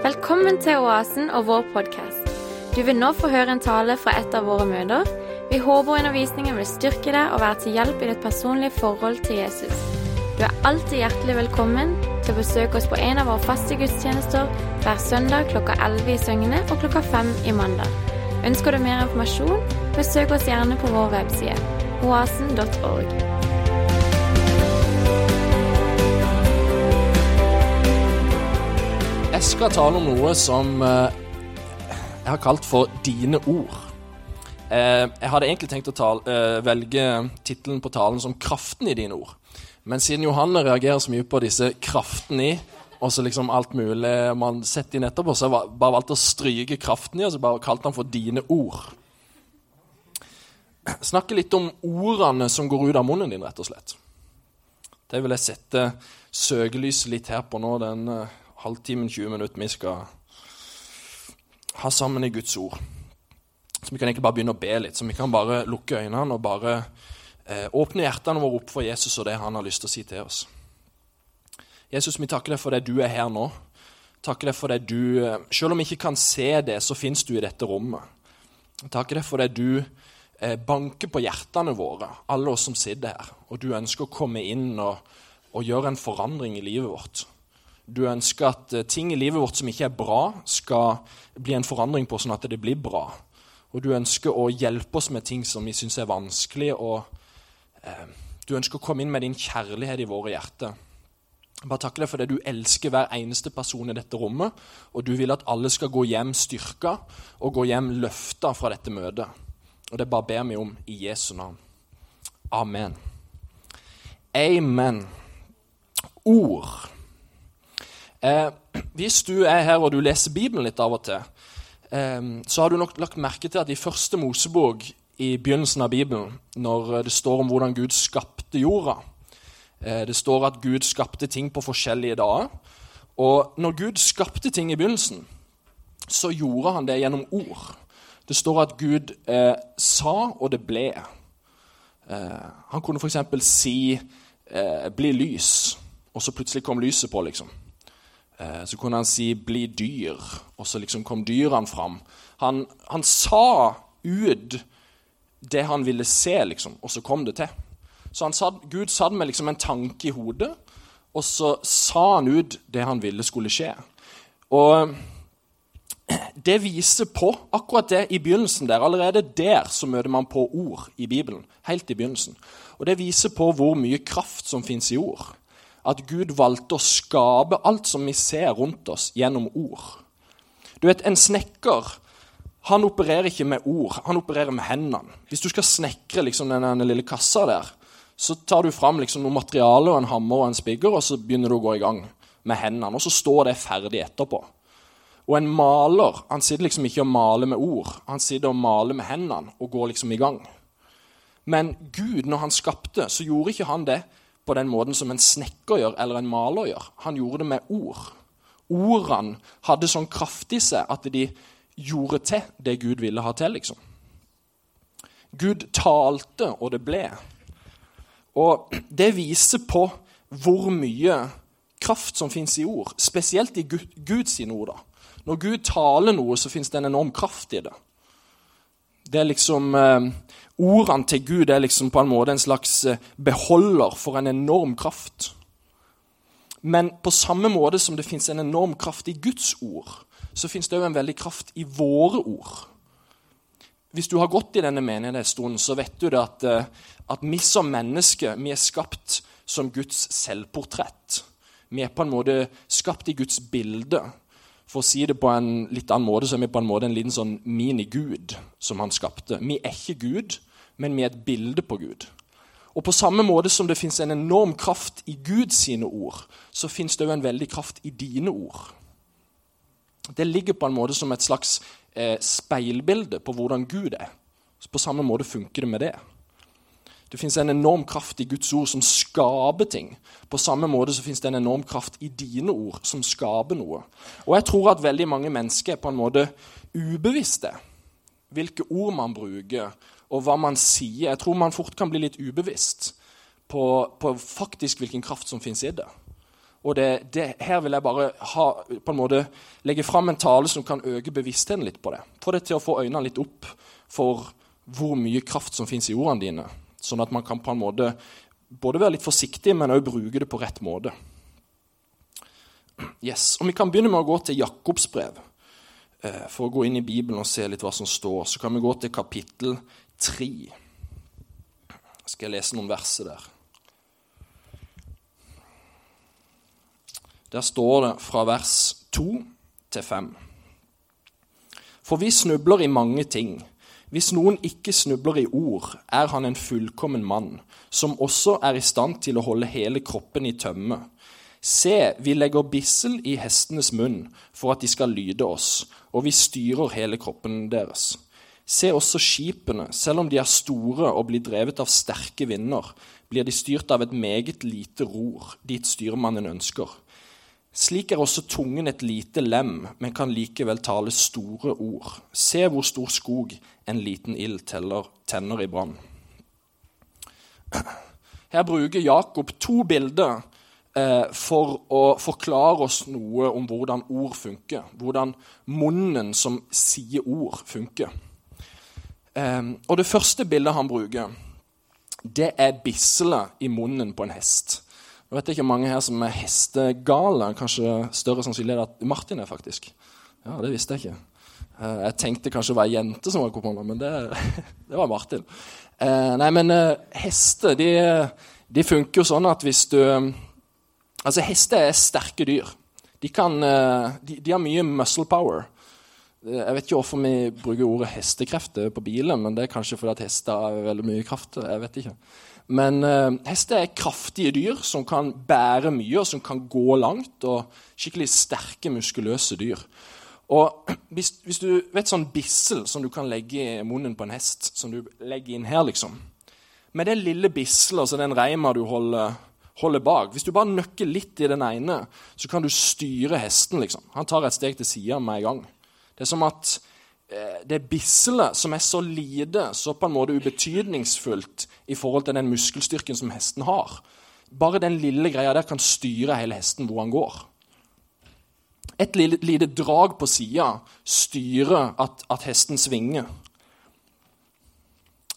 Velkommen til Oasen og vår podkast. Du vil nå få høre en tale fra et av våre møter. Vi håper undervisningen vil styrke deg og være til hjelp i ditt personlige forhold til Jesus. Du er alltid hjertelig velkommen til å besøke oss på en av våre faste gudstjenester hver søndag klokka 11 i Søgne og klokka 5 i mandag. Ønsker du mer informasjon, besøk oss gjerne på vår webside oasen.org. Jeg skal tale om noe som eh, jeg har kalt for 'dine ord'. Eh, jeg hadde egentlig tenkt å tale, eh, velge tittelen på talen som 'Kraften i dine ord'. Men siden Johanne reagerer så mye på disse kraften i, og så liksom alt mulig man setter inn etterpå, så har jeg bare valgt å stryke kraften i, og så bare kalte han for 'dine ord'. Snakke litt om ordene som går ut av munnen din, rett og slett. Det vil jeg sette søkelyset litt her på nå, den halvtimen, 20 minutter vi skal ha sammen i Guds ord. Så vi kan egentlig bare begynne å be litt. Så vi kan bare lukke øynene og bare eh, åpne hjertene våre opp for Jesus og det han har lyst til å si til oss. Jesus, vi takker deg for det du er her nå. Takker deg for det du eh, Selv om vi ikke kan se det, så fins du i dette rommet. Takker deg for det du eh, banker på hjertene våre, alle oss som sitter her. Og du ønsker å komme inn og, og gjøre en forandring i livet vårt. Du ønsker at eh, ting i livet vårt som ikke er bra, skal bli en forandring på, sånn at det blir bra. Og du ønsker å hjelpe oss med ting som vi syns er vanskelig. og eh, Du ønsker å komme inn med din kjærlighet i våre hjerter. Bare takk deg for det du elsker hver eneste person i dette rommet. Og du vil at alle skal gå hjem styrka og gå hjem løfta fra dette møtet. Og det bare ber vi om i Jesu navn. Amen. Amen. Ord. Eh, hvis du er her og du leser Bibelen litt av og til, eh, så har du nok lagt merke til at i første Mosebok i begynnelsen av Bibelen, når det står om hvordan Gud skapte jorda eh, Det står at Gud skapte ting på forskjellige dager. Og når Gud skapte ting i begynnelsen, så gjorde han det gjennom ord. Det står at Gud eh, sa, og det ble. Eh, han kunne f.eks. si eh, 'bli lys', og så plutselig kom lyset på. liksom. Eh, så kunne han si 'bli dyr', og så liksom kom dyrene fram. Han, han, sa ut det han ville se, liksom, og så kom det til. Så sad, Gud satt med liksom en tanke i hodet, og så sa han ut det han ville skulle skje. Og det viser på akkurat det i begynnelsen der. Allerede der så møter man på ord i Bibelen. helt i begynnelsen. Og Det viser på hvor mye kraft som fins i ord at Gud valgte å skape alt som vi ser rundt oss, gjennom ord. Du vet, En snekker han opererer ikke med ord, han opererer med hendene. Hvis du skal snekre liksom, den lille kassa der, så tar du fram liksom, noe materiale, en hammer og en spigger, og så begynner du å gå i gang med hendene. Og så står det ferdig etterpå. Og en maler han sitter liksom ikke og maler med ord, han sitter og maler med hendene og går liksom i gang. Men Gud, når han skapte, så gjorde ikke han det på den måten som en snekker gjør, eller en maler gjør. Han gjorde det med ord. Ordene hadde sånn kraft i seg at de gjorde til det Gud ville ha til. liksom. Gud talte, og det ble. Og det viser på hvor mye kraft som fins i ord, spesielt i Guds ord. da. Når Gud taler noe, så fins det en enorm kraft i det. Det er liksom eh, Ordene til Gud er liksom på en måte en slags eh, beholder for en enorm kraft. Men på samme måte som det fins en enorm kraft i Guds ord, så fins det òg en veldig kraft i våre ord. Hvis du har gått i denne menigheten en stund, så vet du det at, eh, at vi som mennesker vi er skapt som Guds selvportrett. Vi er på en måte skapt i Guds bilde. For å si det på en litt annen måte, så er vi på en måte en liten sånn minigud som han skapte. Vi er ikke Gud, men er et bilde på Gud. Og på samme måte som det fins en enorm kraft i Guds sine ord, så fins det òg en veldig kraft i dine ord. Det ligger på en måte som et slags eh, speilbilde på hvordan Gud er. Så på samme måte funker det med det. Det fins en enorm kraft i Guds ord som skaper ting. På samme måte så fins det en enorm kraft i dine ord som skaper noe. Og jeg tror at veldig mange mennesker er på en måte ubevisste. Hvilke ord man bruker, og hva man sier. Jeg tror man fort kan bli litt ubevisst på, på faktisk hvilken kraft som finnes i det. Og det, det, her vil jeg bare ha, på en måte legge fram en tale som kan øke bevisstheten litt på det. Få det til å få øynene litt opp for hvor mye kraft som fins i ordene dine. Sånn at man kan på en måte både være litt forsiktig, men òg bruke det på rett måte. Yes, og Vi kan begynne med å gå til Jakobs brev. Eh, for å gå inn i Bibelen og se litt hva som står. Så kan vi gå til kapittel 3. Skal jeg lese noen verser der. Der står det fra vers 2 til 5. For vi snubler i mange ting. Hvis noen ikke snubler i ord, er han en fullkommen mann, som også er i stand til å holde hele kroppen i tømme. Se, vi legger bissel i hestenes munn for at de skal lyde oss, og vi styrer hele kroppen deres. Se også skipene, selv om de er store og blir drevet av sterke vinder, blir de styrt av et meget lite ror dit styrmannen ønsker. Slik er også tungen et lite lem, men kan likevel tale store ord. Se hvor stor skog en liten ild tenner i brann. Her bruker Jakob to bilder eh, for å forklare oss noe om hvordan ord funker. Hvordan munnen som sier ord, funker. Eh, og Det første bildet han bruker, det er bisselet i munnen på en hest. Jeg vet ikke mange her som er hestegale. Kanskje større sannsynlighet at Martin er, faktisk. Ja, det visste jeg ikke. Eh, jeg tenkte kanskje det var ei jente som var på men det, det var Martin. Eh, nei, men eh, hester de, de, funker jo sånn at hvis du Altså, hester er sterke dyr. De, kan, de, de har mye muscle power. Jeg vet ikke hvorfor vi bruker ordet hestekrefter på bilen, men det er kanskje fordi at hester har veldig mye kraft. Jeg vet ikke. Men uh, hester er kraftige dyr som kan bære mye, og som kan gå langt. Og skikkelig sterke, muskuløse dyr. Og hvis, hvis, du vet sånn bissel som du kan legge i munnen på en hest, som du legger inn her, liksom Med det lille bisselet, altså den reima du holder, holder, bak Hvis du bare nøkker litt i den ene, så kan du styre hesten, liksom. Han tar et steg til sida med en gang. Det er som at Eh, det bisselet som er så lite, så på en måte ubetydningsfullt i forhold til den muskelstyrken som hesten har. Bare den lille greia der kan styre hele hesten hvor han går. Et lite, lite drag på sida styrer at, at, hesten svinger.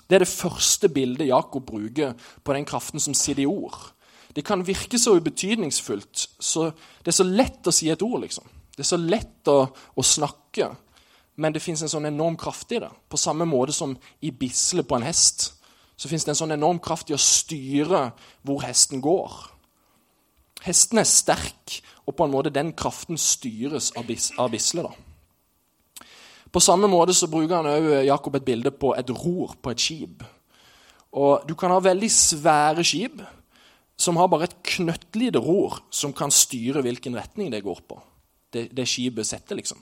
Det er det første bildet Jakob bruker på den kraften som sitter i ord. Det kan virke så ubetydningsfullt. Så det er så lett å si et ord, liksom. Det er så lett å, å snakke. Men det fins en sånn enorm kraft i det. På samme måte som i bisle på en hest. Så fins det en sånn enorm kraft i å styre hvor hesten går. Hesten er sterk, og på en måte den kraften styres av, bis, av bislet. da. På samme måte så bruker han også eh, Jakob et bilde på et ror på et skip. Og Du kan ha veldig svære skip som har bare et knøttlite ror som kan styre hvilken retning det går på. Det, det skipet setter, liksom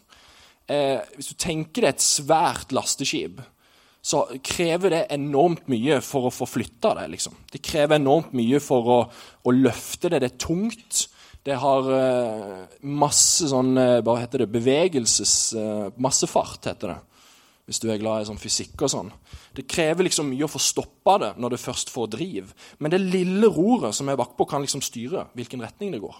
eh, Hvis du tenker deg et svært lasteskip, så krever det enormt mye for å få flytta det. liksom. Det krever enormt mye for å, å løfte det. Det er tungt. Det har eh, masse sånn eh, Hva heter det? Bevegelses... Eh, masse fart, heter det. Hvis du er glad i sånn fysikk og sånn. Det krever liksom mye å få stoppa det når det først får driv. Men det lille roret som er bakpå, kan liksom styre hvilken retning det går.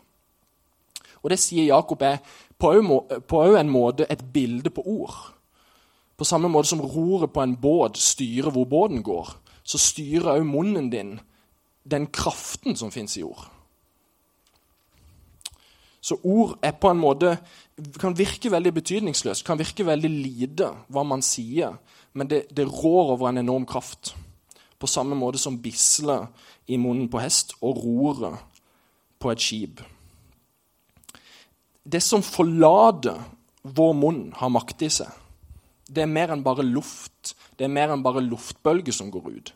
Og det sier Jakob er på en måte et bilde på ord. På samme måte som roret på en båt styrer hvor båten går, så styrer òg munnen din den kraften som fins i ord. Så ord er på en måte kan virke veldig betydningsløst, kan virke veldig lite hva man sier, men det, det rår over en enorm kraft. På samme måte som bisle i munnen på hest og roret på et skip det som forlater vår munn, har makt i seg. Det er mer enn bare luft. Det er mer enn bare luftbølger som går ut.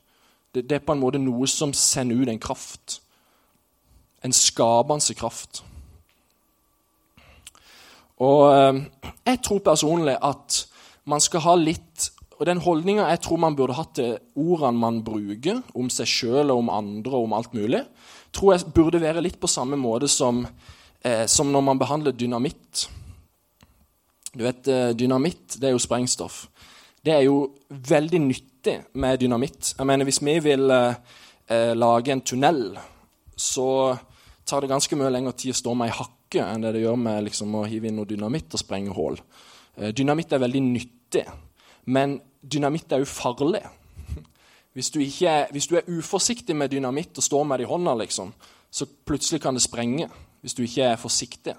Det, det er på en måte noe som sender ut en kraft. En skapende kraft. Og eh, jeg tror personlig at man skal ha litt Og den holdninga jeg tror man burde hatt til ordene man bruker om seg sjøl og om andre og om alt mulig, tror jeg burde være litt på samme måte som eh, som når man behandler dynamitt. Du vet, eh, Dynamitt det er jo sprengstoff. Det er jo veldig nyttig med dynamitt. Jeg mener, Hvis vi vil eh, eh, lage en tunnel, så tar det ganske mye lengre tid å stå med ei hakke enn det det gjør med liksom, å hive inn noe dynamitt og sprenge hull. Eh, dynamitt er veldig nyttig, men dynamitt er jo farlig. Hvis du, er, hvis du, er, uforsiktig med dynamitt og står med det i hånda, liksom, så plutselig kan det sprenge. Hvis du ikke er forsiktig.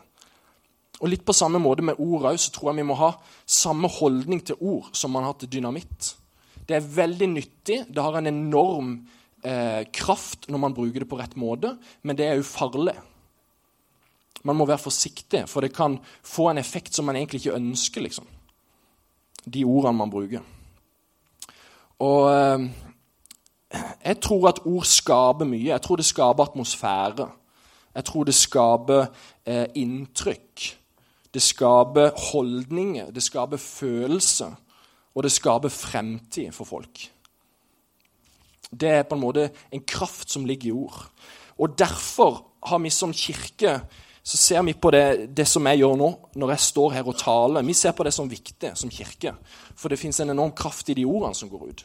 Og Litt på samme måte med ord òg, så tror jeg vi må ha samme holdning til ord som man har til dynamitt. Det er veldig nyttig. Det har en enorm eh, kraft når man bruker det på rett måte, men det er jo farlig. Man må være forsiktig, for det kan få en effekt som man egentlig ikke ønsker. liksom. De ordene man bruker. Og eh, jeg tror at ord skaper mye. Jeg tror det skaper atmosfære. Jeg tror det skaper eh, inntrykk. Det skaper holdninger, det skaper følelser, og det skaper fremtid for folk. Det er på en måte en kraft som ligger i ord. Og Derfor har vi som kirke så ser vi på det, det, som jeg gjør nå, når jeg står her og taler. Vi ser på det som viktig som kirke, for det fins en enorm kraft i de ordene som går ut.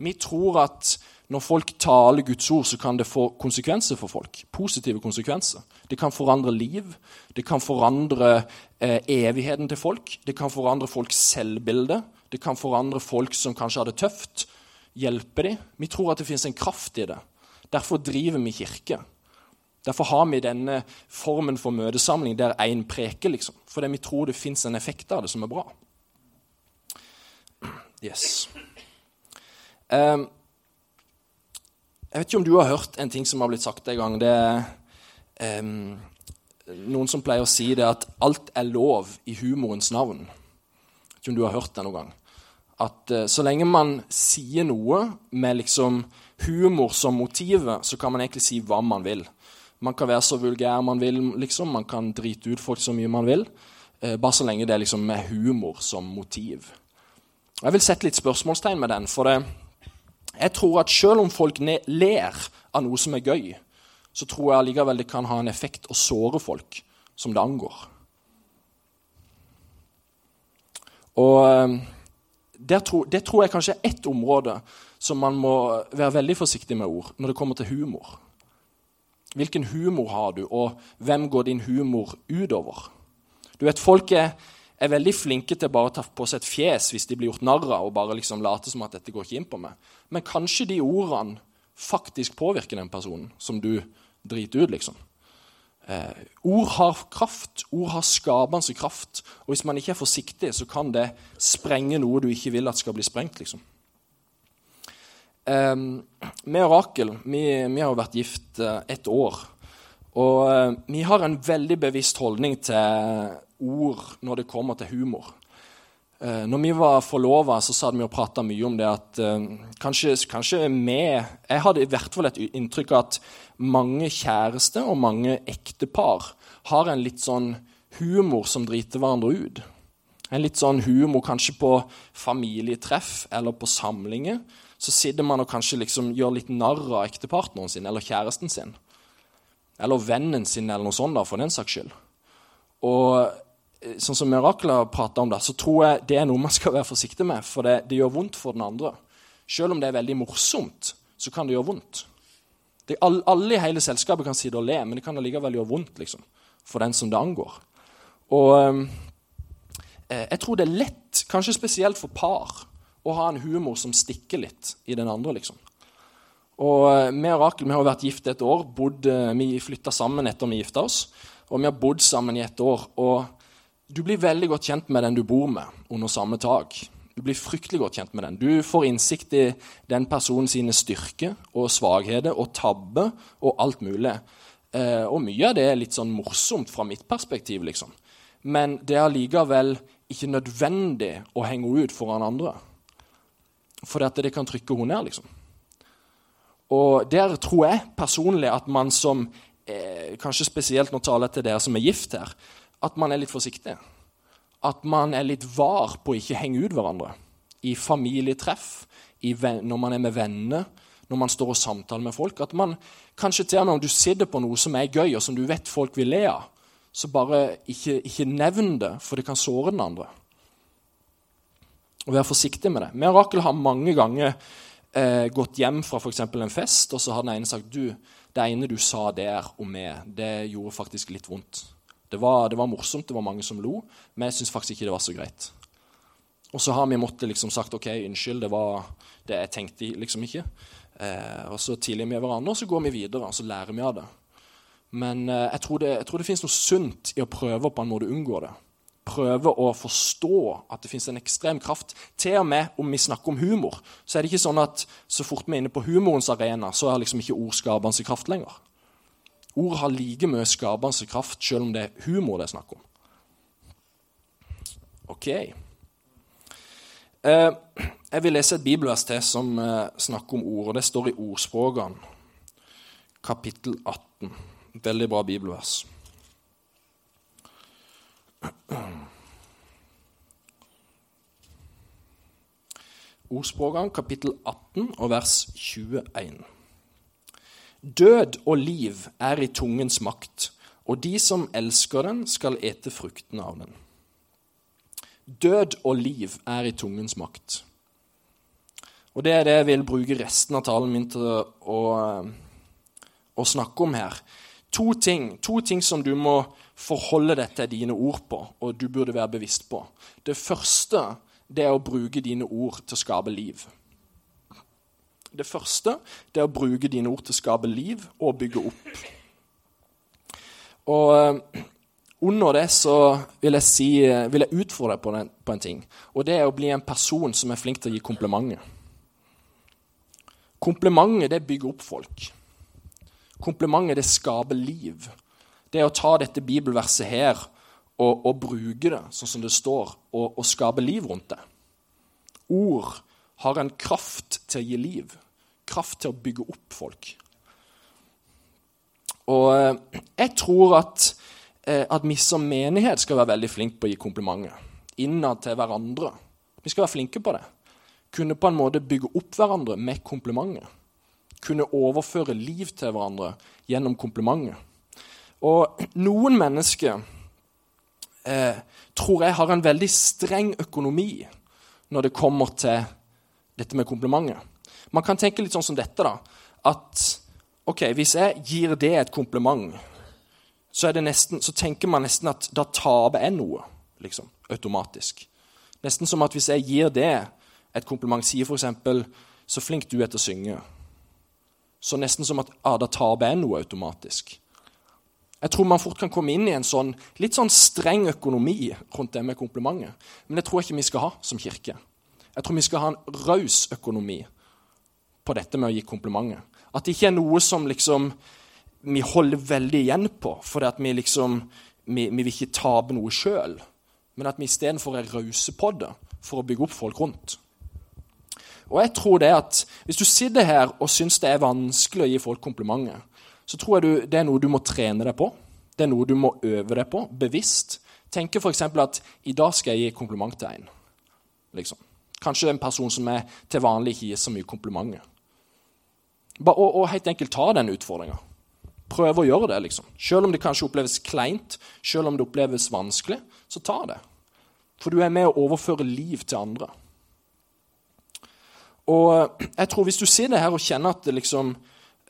Vi tror at når folk taler Guds ord, så kan det få konsekvenser for folk. Positive konsekvenser. Det kan forandre liv. Det kan forandre eh, evigheten til folk. Det kan forandre folks selvbilde. Det kan forandre folk som kanskje har det tøft. Hjelpe dem. Vi tror at det fins en kraft i det. Derfor driver vi kirke. Derfor har vi denne formen for møtesamling der én preker, liksom. Fordi vi tror det fins en effekt av det som er bra. Yes. Um, jeg vet ikke om du har hørt en ting som har blitt sagt en gang. Det er um, noen som pleier å si det at alt er lov i humorens navn. Jeg vet ikke om du har hørt det noen gang. At uh, så lenge man sier noe med liksom humor som motivet, så kan man egentlig si hva man vil. Man kan være så vulgær man vil, liksom. Man kan drite ut folk så mye man vil. Uh, bare så lenge det er liksom med humor som motiv. Jeg vil sette litt spørsmålstegn med den. for det jeg tror at selv om folk ler av noe som er gøy, så tror jeg allikevel det kan ha en effekt å såre folk som det angår. Og eh, tror, det tror jeg kanskje er ett område som man må være veldig forsiktig med ord når det kommer til humor. Hvilken humor har du, og hvem går din humor utover? Du vet, Folk er er veldig flinke til bare å ta på seg et fjes hvis de blir gjort narr av, og bare liksom late som at dette går ikke inn på meg. Men kanskje de ordene faktisk påvirker den personen som du driter ut, liksom. Eh, ord har kraft. Ord har skapende kraft. Og hvis man ikke er forsiktig, så kan det sprenge noe du ikke vil at skal bli sprengt, liksom. Eh, vi og Rakel vi, har vært gift eh, ett år. Og eh, vi har en veldig bevisst holdning til ord når det kommer til humor. Eh, når vi var forlova, satt vi og prata mye om det at eh, kanskje, kanskje vi Jeg hadde i hvert fall et inntrykk av at mange kjærester og mange ektepar har en litt sånn humor som driter hverandre ut. En litt sånn humor kanskje på familietreff eller på samlinger. Så sitter man og kanskje liksom gjør litt narr av ektepartneren sin eller kjæresten sin. Eller vennen sin, eller noe sånt, da, for den saks skyld. Og sånn som Mirakler prater om det, så tror jeg det er noe man skal være forsiktig med. For det, det, gjør vondt for den andre. Selv om det er veldig morsomt, så kan det gjøre vondt. Det, alle, alle, i hele selskapet kan sitte og le, men det kan allikevel gjøre vondt liksom, for den som det angår. Og eh, jeg tror det er lett, kanskje spesielt for par, å ha en humor som stikker litt i den andre. liksom. Og eh, Vi og Rakel vi har vært gift et år. Bodd, eh, vi flytta sammen etter vi gifta oss. Og vi har bodd sammen i et år. Og du blir veldig godt kjent med den du bor med, under samme tak. Du blir fryktelig godt kjent med den. Du får innsikt i den personen sine styrker og svakheter og tabber og alt mulig. Eh, og mye av det er litt sånn morsomt fra mitt perspektiv, liksom. Men det er allikevel ikke nødvendig å henge henne ut foran andre. For det kan trykke henne ned, liksom. Og der tror jeg personlig at man som eh, Kanskje spesielt nå taler til dere som er gift her at man er litt forsiktig. At man er litt var på å ikke henge ut hverandre. I familietreff, i når man er med venner, når man står og samtaler med folk. At man kanskje til og med om du sitter på noe som er gøy, og som du vet folk vil le av, så bare ikke, ikke nevn det, for det kan såre den andre. Og være forsiktig med det. Vi og Rakel har mange ganger eh, gått hjem fra f.eks. en fest, og så har den ene sagt du, det ene du sa der om meg, det gjorde faktisk litt vondt. Det var, det var morsomt, det var mange som lo, men jeg syns faktisk ikke det var så greit. Og så har vi måttet liksom sagt OK, unnskyld, det var det jeg tenkte liksom ikke. Eh, og så tilgir vi hverandre, og så går vi videre og så lærer vi av det. Men eh, jeg, tror det, jeg det finnes noe sunt i å prøve på en måte å unngå det. Prøve å forstå at det finnes en ekstrem kraft. Til og med om vi snakker om humor, så er det ikke sånn at så fort vi er inne på humorens arena, så er liksom ikke ord kraft lenger. Ord har like mye skapende kraft selv om det er humor det er snakk om. Ok. Eh, jeg vil lese et bibelvers til som eh, snakker om ord, og det står i Ordspråkene, kapittel 18. Veldig bra bibelvers. Ordspråkene, kapittel 18 og vers 21. Død og liv er i tungens makt, og de som elsker den, skal ete fruktene av den. Død og liv er i tungens makt. Og Det er det jeg vil bruke resten av talen min til å, å snakke om her. To ting, to ting som du må forholde deg til dine ord på, og du burde være bevisst på. Det første det er å bruke dine ord til å skape liv. Det første det er å bruke dine ord til å skape liv og bygge opp. Og under det så vil jeg, si, vil jeg utfordre deg på, på, en ting. Og det er å bli en person som er flink til å gi komplimenter. Komplimenter det bygger opp folk. Komplimenter det skaper liv. Det er å ta dette bibelverset her og, og bruke det sånn som det står, og, og skape liv rundt det. Ord har en kraft til å gi liv. Kraft til å bygge opp folk. Og eh, jeg tror at Eh, at vi som menighet skal være veldig flinke på å gi komplimenter innad til hverandre. Vi skal være flinke på det. Kunne på en måte bygge opp hverandre med komplimenter. Kunne overføre liv til hverandre gjennom komplimenter. Og noen mennesker eh, tror jeg har en veldig streng økonomi når det kommer til dette med komplimenter. Man kan tenke litt sånn som dette, da. At ok, hvis jeg gir det et kompliment så, nesten, så, tenker man nesten at da taper jeg noe, liksom, automatisk. Nesten som at hvis jeg gir det et kompliment, sier f.eks. 'så flink du er til å synge', så nesten som at ah, da taper jeg noe automatisk. Jeg tror man fort kan komme inn i en sånn, litt sånn streng økonomi rundt det med komplimenter. Men det tror jeg ikke vi skal ha som kirke. Jeg tror vi skal ha en raus økonomi på dette med å gi komplimenter. At det ikke er noe som liksom vi holder veldig igjen på, fordi at vi liksom vi, vi vil ikke tape noe sjøl. Men at vi istedenfor er rause på det for å bygge opp folk rundt. Og jeg tror det at Hvis du sitter her og syns det er vanskelig å gi folk komplimenter, så tror jeg du, det er noe du må trene deg på. Det er noe du må øve deg på bevisst. Tenke f.eks. at i dag skal jeg gi kompliment til en. Liksom. Kanskje en person som er til vanlig ikke gir så mye komplimenter. Og, og helt enkelt ta den utfordringa prøve å gjøre det. liksom. Selv om det kanskje oppleves kleint, selv om det oppleves vanskelig, så ta det. For du er med å overføre liv til andre. Og eh, jeg tror Hvis du sitter her og kjenner at, liksom,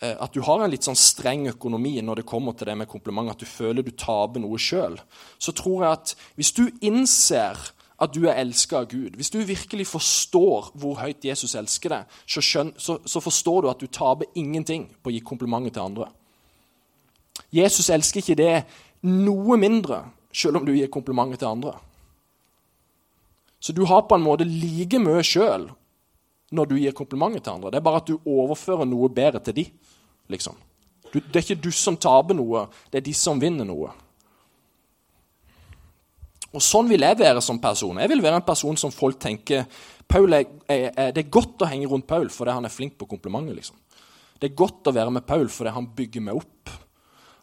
eh, at du har en litt sånn streng økonomi når det kommer til det med kompliment, at du føler du taper noe sjøl, så tror jeg at hvis du innser at du er elska av Gud, hvis du virkelig forstår hvor høyt Jesus elsker deg, så, skjøn, så, så forstår du at du taper ingenting på å gi komplimenter til andre. Jesus elsker ikke det noe mindre, selv om du gir komplimenter til andre. Så du har på en måte like mye sjøl når du gir komplimenter til andre. Det er bare at du overfører noe bedre til de, liksom. Du, det er ikke du som taper noe, det er de som vinner noe. Og Sånn vil jeg være som person. Jeg vil være en person som folk tenker Paul er, er, er, Det er godt å henge rundt Paul fordi han er flink på komplimenter. liksom. Det er godt å være med Paul fordi han bygger meg opp.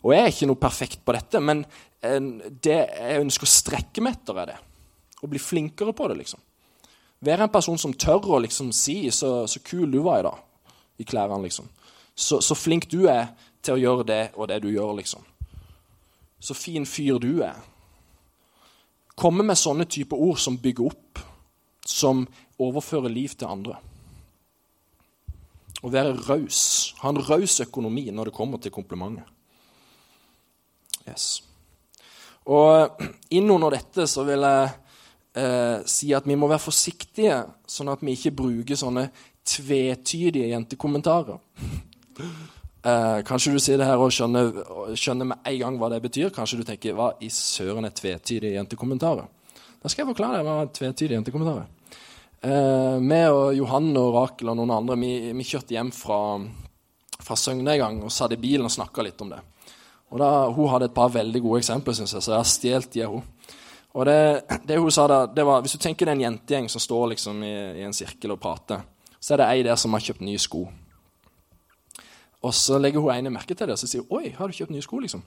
Og jeg er ikke noe perfekt på dette, men eh, det jeg ønsker å strekke meg etter, er det. Å bli flinkere på det, liksom. Være en person som tør å liksom si så, så kul du var i dag i klærne, liksom. Så, så, flink du er til å gjøre det og det du gjør, liksom. Så fin fyr du er. Komme med sånne type ord som bygger opp, som overfører liv til andre. Å være raus. Ha en raus økonomi når det kommer til komplimenter. Yes. Og innunder dette så vil jeg eh, si at vi må være forsiktige, sånn at vi ikke bruker sånne tvetydige jentekommentarer. Eh, kanskje du sier det her og skjønner, skjønner, med en gang hva det betyr. Kanskje du tenker hva i søren er tvetydige jentekommentarer? Da skal jeg forklare deg hva tvetydige jentekommentarer eh, Vi og Johan og Rakel og noen andre vi, vi kjørte hjem fra, fra Søgne en gang og satt i bilen og snakka litt om det. Og da, Hun hadde et par veldig gode eksempler, synes jeg, så jeg har stjålet de av henne. Og det, det, hun sa da, det var, Hvis du tenker det er en jentegjeng som står liksom i, i, en sirkel og prater, så er det ei der som har kjøpt nye sko. Og så legger hun ene merke til det og så sier hun, 'Oi, har du kjøpt nye sko?' liksom.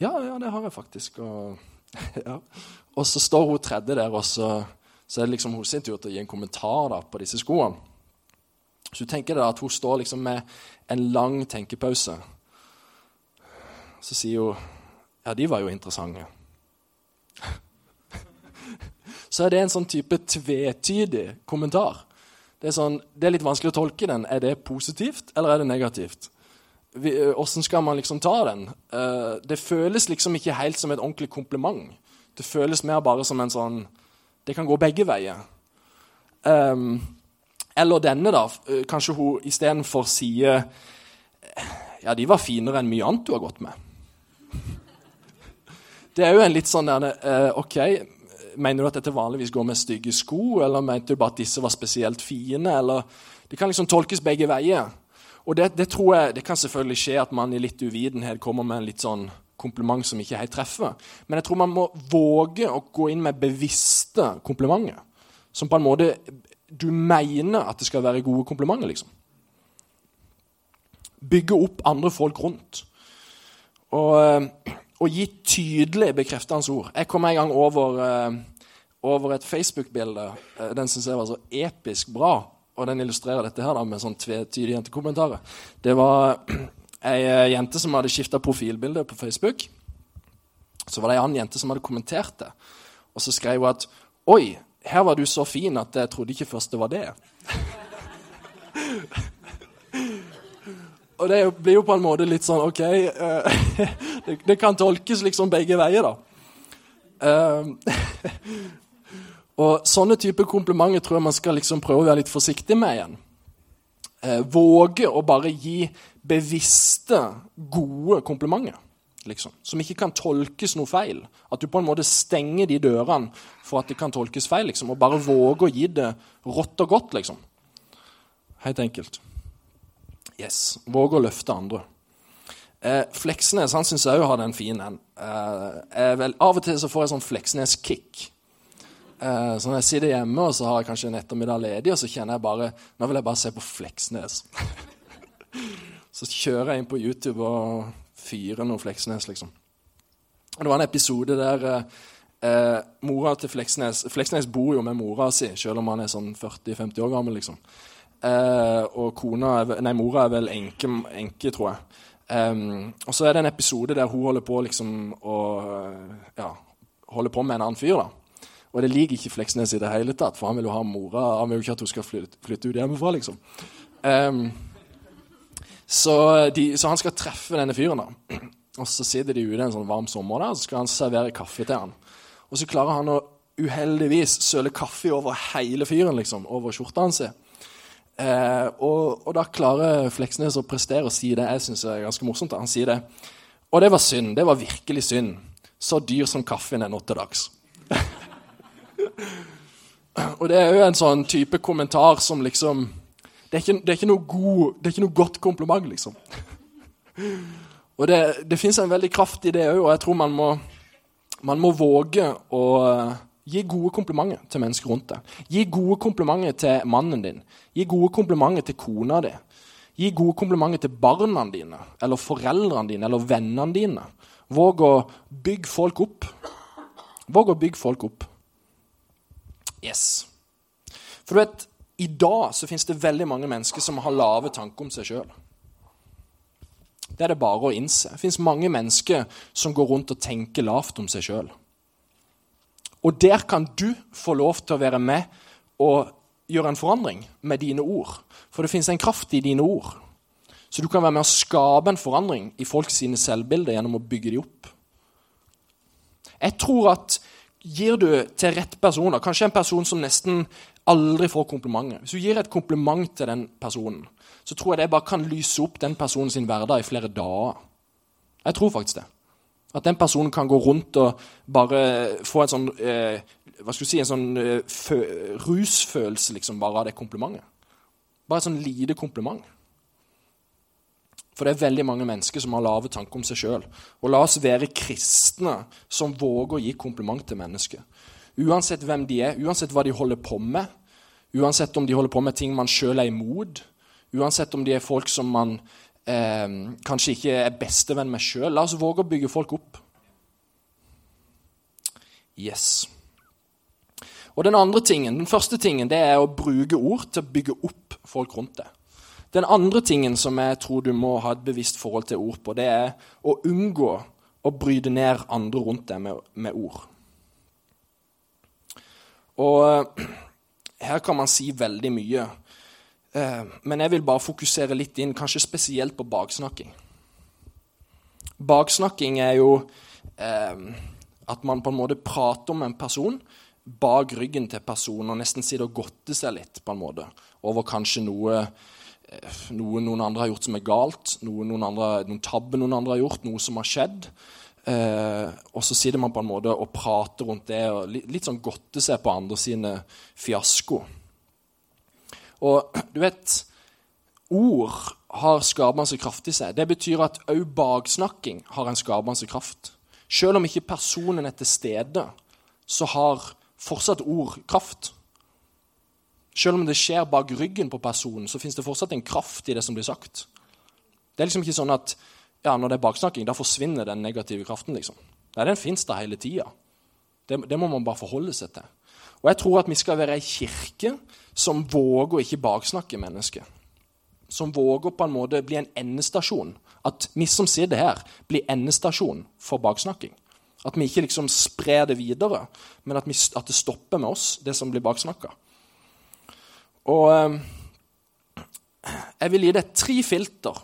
'Ja, ja, det har jeg faktisk.' Og ja. Og så står hun tredje der, og så, så er det liksom hun sin tur til å gi en kommentar da, på disse skoene. Så du tenker da at hun står liksom med en lang tenkepause. Så sier hun Ja, de var jo interessante. så er det en sånn type tvetydig kommentar. Det er, sånn, det er litt vanskelig å tolke den. Er det positivt, eller er det negativt? Åssen skal man liksom ta den? Uh, det føles liksom ikke helt som et ordentlig kompliment. Det føles mer bare som en sånn Det kan gå begge veier. Um, eller denne, da. Kanskje hun istedenfor sier Ja, de var finere enn mye annet du har gått med. Det er jo en litt sånn der uh, OK, mener du at dette vanligvis går med stygge sko, eller mente du bare at disse var spesielt fine, eller Det kan liksom tolkes begge veier. Og det, det, tror jeg, det kan selvfølgelig skje at man i litt uvitenhet kommer med en litt sånn kompliment som ikke helt treffer. Men jeg tror man må våge å gå inn med bevisste komplimenter. Som på en måte du mener at det skal være gode komplimenter, liksom. Bygge opp andre folk rundt. Og, eh, og gi tydelig bekreftende ord. Jeg kom en gang over, eh, over et Facebook-bilde. Eh, den syns jeg var så episk bra og den illustrerer dette her da, med sånn tvetydige jentekommentarer. Det var ei eh, jente som hadde skifta profilbilde på Facebook. Så var det ei annen jente som hadde kommentert det. Og så skrev hun at Oi, her var du så fin at jeg trodde ikke først det var det. og det blir jo på en måte litt sånn OK uh, det, det, kan tolkes liksom begge veier, da. Og Sånne type komplimenter tror jeg man skal liksom prøve å være litt forsiktig med igjen. Eh, våge å bare gi bevisste, gode komplimenter. Liksom, som ikke kan tolkes noe feil. At du på en måte stenger de dørene for at det kan tolkes feil. Liksom, og bare våge å gi det rått og godt. liksom. Helt enkelt. Yes. Våge å løfte andre. Eh, Fleksnes han syns jeg òg har den fin en. Eh, av og til så får jeg sånn Fleksnes-kick. Uh, så når jeg sitter hjemme og så har jeg kanskje en ettermiddag ledig, og så kjenner jeg bare Nå vil jeg bare se på Fleksnes. så kjører jeg inn på YouTube og fyrer noe Fleksnes, liksom. Og det var en episode der eh, mora til Fleksnes Fleksnes bor jo med mora si, selv om han er sånn 40-50 år gammel, liksom. Eh, og kona er, nei, mora er vel enke, enke tror jeg. Um, og så er det en episode der hun holder på liksom å ja, holder på med en annen fyr. da og det liker ikke Fleksnes i det hele tatt, for han vil jo ha mora. Han vil jo ikke at hun skal flytte, flytte ut hjemmefra, liksom. Um, så, de, så, han skal treffe denne fyren, da. Og så sitter de ute en sånn varm sommer, da, og så skal han servere kaffe til han. Og så klarer han å uheldigvis søle kaffe over hele fyren, liksom, over skjorta hans. Eh, og, og, da klarer Fleksnes å prestere og si det jeg syns er ganske morsomt. Da. Han sier det. Og det var synd. Det var virkelig synd. Så dyr som kaffen er nå til dags. Og det er jo en sånn type kommentar som liksom Det er ikke, det er ikke, noe, god, det er ikke noe godt kompliment, liksom. Og det, det fins en veldig kraft i det òg, og jeg tror man må, man må våge å uh, gi gode komplimenter til mennesker rundt deg. Gi gode komplimenter til mannen din. Gi gode komplimenter til kona di. Gi gode komplimenter til barna dine, eller foreldrene dine, eller vennene dine. Våg å bygge folk opp. Våg å bygge folk opp. Yes. For du vet, i dag så fins det veldig mange mennesker som har lave tanker om seg sjøl. Det er det bare å innse. Det fins mange mennesker som går rundt og tenker lavt om seg sjøl. Og der kan du få lov til å være med og gjøre en forandring med dine ord. For det fins en kraft i dine ord. Så du kan være med å skape en forandring i folks selvbilder gjennom å bygge dem opp. Jeg tror at gir du til rett personer, kanskje en person som nesten aldri får komplimenter Hvis du gir et kompliment til den personen, så tror jeg det bare kan lyse opp den personen sin hverdag i flere dager. Jeg tror faktisk det. At den personen kan gå rundt og bare få en sånn eh, hva skal si, en sånn eh, rusfølelse liksom, bare av det komplimentet. Bare et sånn lite kompliment. For det er veldig mange mennesker som har lave tanker om seg sjøl. Og la oss være kristne som våger å gi kompliment til mennesker. Uansett hvem de er, uansett hva de holder på med, uansett om de holder på med ting man sjøl er imot, uansett om de er folk som man eh, kanskje ikke er bestevenn med sjøl. La oss våge å bygge folk opp. Yes. Og Den andre tingen, den første tingen det er å bruke ord til å bygge opp folk rundt deg. Den andre tingen som jeg tror du må ha et bevisst forhold til ord på, det er å unngå å bryte ned andre rundt deg med, med ord. Og eh, her kan man si veldig mye. Eh, men jeg vil bare fokusere litt inn, kanskje spesielt på baksnakking. Baksnakking er jo eh, at man på en måte prater om en person bak ryggen til personen og nesten sitter og godter seg litt på en måte over kanskje noe noe noen andre har gjort som er galt, noe noen, andre, noen tabber noen andre har gjort, noe som har skjedd. Eh, og så sitter man på en måte og prater rundt det og litt, litt sånn godter seg på andre sine fiasko. Og du vet Ord har skapende kraft i seg. Det betyr at òg baksnakking har en skapende kraft. Selv om ikke personen er til stede, så har fortsatt ord kraft. Selv om det skjer bak ryggen på personen, så fins det fortsatt en kraft i det som blir sagt. Det er liksom ikke sånn at ja, når det er baksnakking, da forsvinner den negative kraften. liksom. Nei, Den fins der hele tida. Det, det, må man bare forholde seg til. Og jeg tror at vi skal være ei kirke som våger å ikke baksnakke mennesker. Som våger på en måte bli en endestasjon. At vi som sitter her, blir endestasjon for baksnakking. At vi ikke liksom sprer det videre, men at, vi, at det stopper med oss, det som blir baksnakka. Og eh, jeg vil gi deg tre filter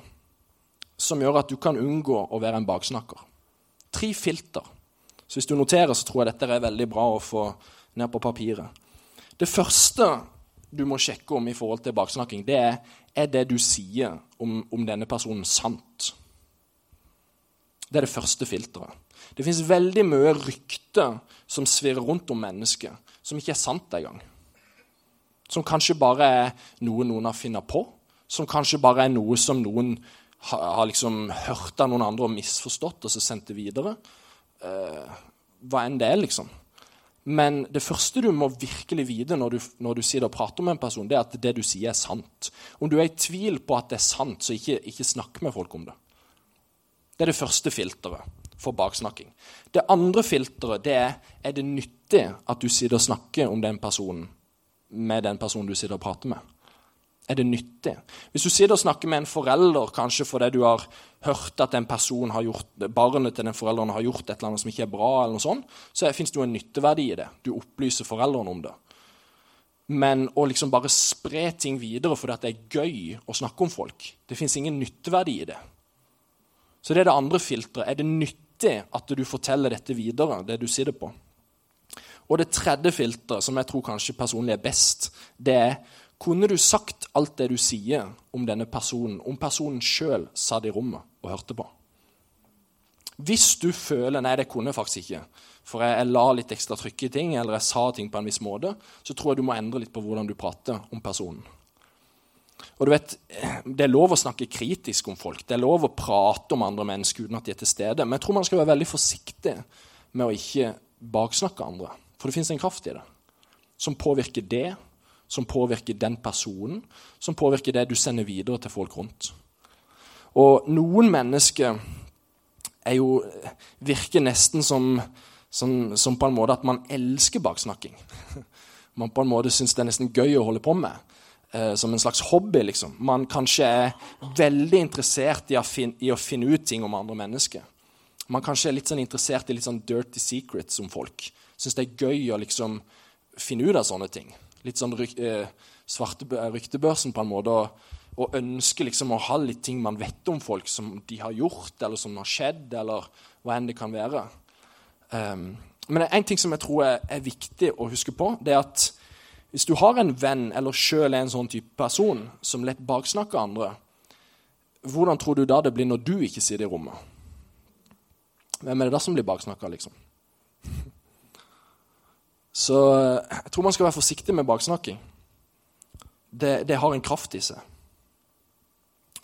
som gjør at du kan unngå å være en baksnakker. Tre filter. Så hvis du noterer, så tror jeg dette er veldig bra å få ned på papiret. Det første du må sjekke om i forhold til baksnakking, det er er det du sier om, om denne personen sant. Det er det første filteret. Det fins veldig mye rykte som svirrer rundt om mennesket, som ikke er sant engang. Som kanskje bare er noe noen har funnet på. Som kanskje bare er noe som noen har, liksom hørt av noen andre og misforstått, og så sendt det videre. Uh, hva enn det er, liksom. Men det første du må virkelig vite når du, når du sitter og prater med en person, det er at det du sier, er sant. Om du er i tvil på at det er sant, så ikke, ikke snakk med folk om det. Det er det første filteret for baksnakking. Det andre filteret det er er det nyttig at du sitter og snakker om den personen med den personen du sitter og prater med? Er det nyttig? Hvis du sitter og snakker med en forelder kanskje fordi du har hørt at en person har gjort, barnet til den forelderen har gjort et eller annet som ikke er bra, eller noe sånt, så fins det jo en nytteverdi i det. Du opplyser foreldrene om det. Men å liksom bare spre ting videre fordi det er gøy å snakke om folk Det fins ingen nytteverdi i det. Så det er det andre filteret. Er det nyttig at du forteller dette videre, det du sitter på? Og det tredje filteret, som jeg tror kanskje personlig er best, det er kunne du sagt alt det du sier om denne personen, om personen sjøl satt i rommet og hørte på? Hvis du føler Nei, det kunne jeg faktisk ikke. For jeg, jeg la litt ekstra trykk i ting, eller jeg sa ting på en viss måte. Så tror jeg du må endre litt på hvordan du prater om personen. Og du vet, Det er lov å snakke kritisk om folk, det er lov å prate om andre mennesker uten at de er til stede. Men jeg tror man skal være veldig forsiktig med å ikke baksnakke andre. For det fins en kraft i det som påvirker det, som påvirker den personen, som påvirker det du sender videre til folk rundt. Og noen mennesker er jo, virker nesten som, som, som, på en måte at man elsker baksnakking. Man på en måte syns det er nesten gøy å holde på med. Eh, som en slags hobby. liksom. Man kanskje er veldig interessert i å, finne, i å finne ut ting om andre mennesker. Man kanskje er litt sånn interessert i litt sånn dirty secrets om folk syns det er gøy å liksom finne ut av sånne ting. litt sånn ryk, eh, svarte ryktebørsen, på en måte. Og, ønsker liksom å ha litt ting man vet om folk som de har gjort, eller som har skjedd, eller hva enn det kan være. Um, men en ting som jeg tror er, er, viktig å huske på, det er at hvis du har en venn eller sjøl er en sånn type person som lett baksnakker andre, hvordan tror du da det blir når du ikke sitter i rommet? Hvem er det da som blir baksnakka, liksom? Så jeg tror man skal være forsiktig med baksnakking. Det, det har en kraft i seg.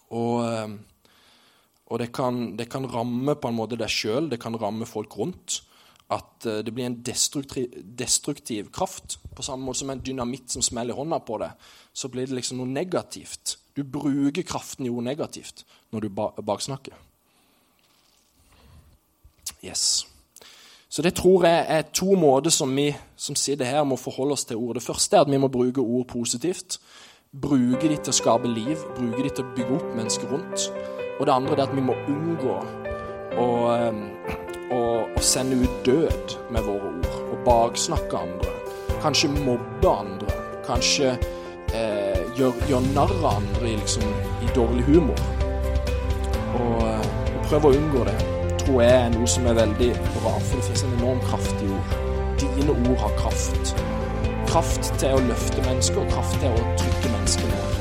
Og, eh, og det, kan, det, kan, ramme på en måte deg sjøl, det kan ramme folk rundt. At eh, det blir en destruktiv, destruktiv, kraft. På samme måte som en dynamitt som smeller i hånda på deg, så blir det liksom noe negativt. Du bruker kraften ord negativt når du baksnakker. Yes. Så det tror jeg er to måter som vi som sitter her, må forholde oss til ord. Det første er at vi må bruke ord positivt. Bruke de til å skape liv, bruke de til å bygge opp mennesker rundt. Og det andre er at vi må unngå å, å, å sende ut død med våre ord. Og baksnakke andre. Kanskje mobbe andre. Kanskje eh, gjøre gjør narr av andre liksom, i dårlig humor. Og, og prøve å unngå det tro er noe som er veldig bra, for det finnes en enorm kraft i ord. Dine ord har kraft. Kraft til å løfte mennesker, og kraft til å trykke mennesker ned.